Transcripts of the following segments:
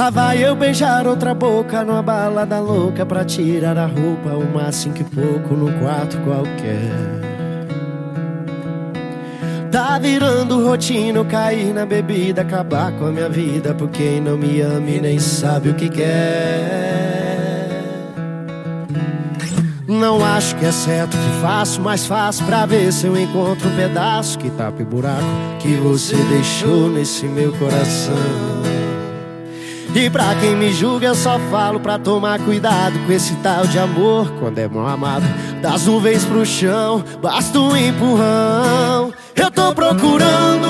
Lá vai eu beijar outra boca numa balada louca pra tirar a roupa, uma cinco e pouco num quarto qualquer. Tá virando rotina cair na bebida, acabar com a minha vida por quem não me ama e nem sabe o que quer. Não acho que é certo o que faço, mas faço pra ver se eu encontro um pedaço que tapa o buraco que você deixou nesse meu coração. E pra quem me julga eu só falo pra tomar cuidado com esse tal de amor. Quando é mal amado, das nuvens pro chão, basta um empurrão. Eu tô procurando,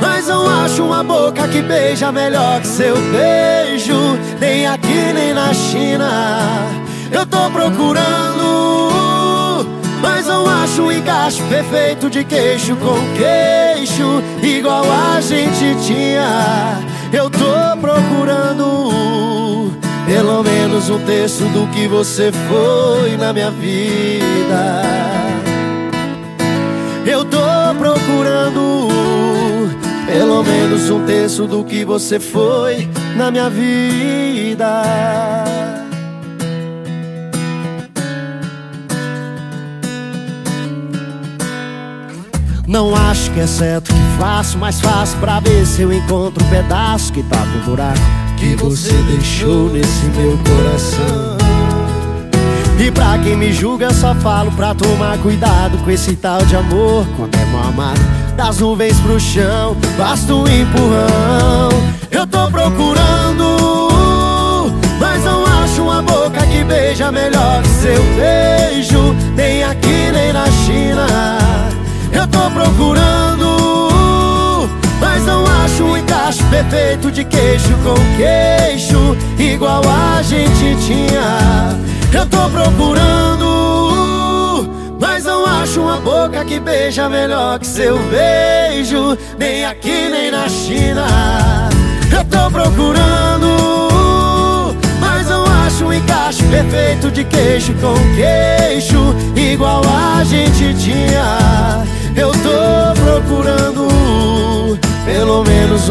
mas não acho uma boca que beija melhor que seu beijo. Nem aqui nem na China. Eu tô procurando, mas não acho um encaixe perfeito de queixo com queixo Igual a gente tinha eu tô procurando pelo menos um terço do que você foi na minha vida. Eu tô procurando pelo menos um terço do que você foi na minha vida. Não acho que é certo que faço, mas faço pra ver se eu encontro um pedaço que tá no buraco que você deixou nesse meu coração. E pra quem me julga, só falo pra tomar cuidado com esse tal de amor. Quando é mal amado, das nuvens pro chão, basta um empurrão. Eu tô procurando, mas não acho uma boca que beija melhor que seu beijo. Nem aqui, nem na China. Perfeito de queixo com queixo, igual a gente tinha. Eu tô procurando, mas não acho uma boca que beija melhor que seu beijo, nem aqui nem na China. Eu tô procurando, mas não acho um encaixe perfeito de queixo com queixo, igual a gente tinha.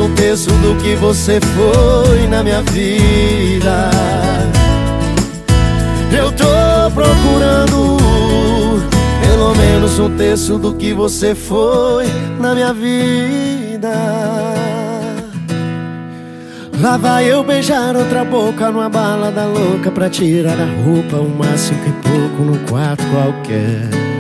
Um terço do que você foi na minha vida. Eu tô procurando pelo menos um terço do que você foi na minha vida. Lá vai eu beijar outra boca numa balada louca pra tirar a roupa, uma cinco e pouco num quarto qualquer.